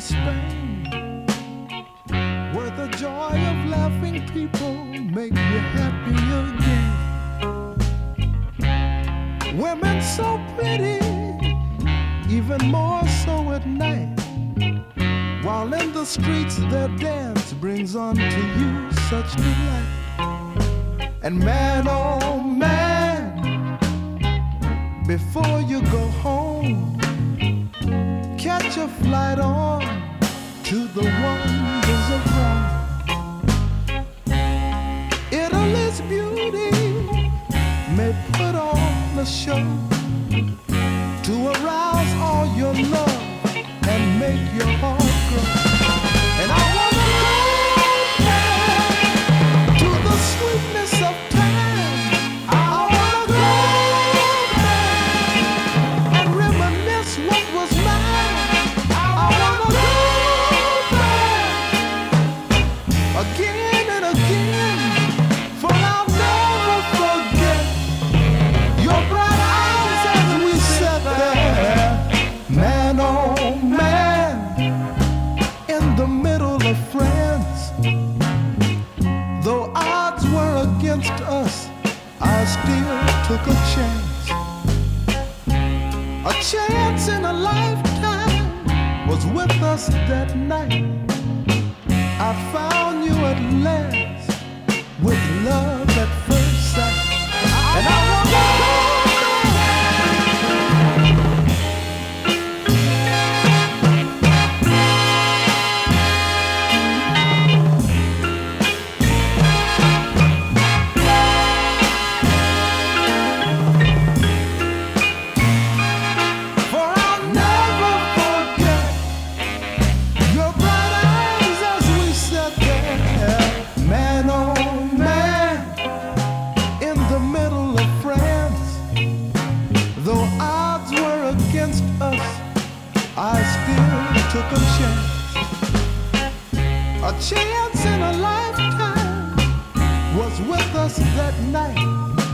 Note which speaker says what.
Speaker 1: time where the joy of laughing people make you happy again. Women so pretty, even more so at night. While in the streets their dance brings unto you such delight. And man, oh man, before you go home, catch a flight on to the wonders of Rome. Italy's beauty may put on a show to arouse all your love took a chance. A chance in a lifetime was with us that night. I found you at last with love against us, I still took a chance. A chance in a lifetime was with us that night.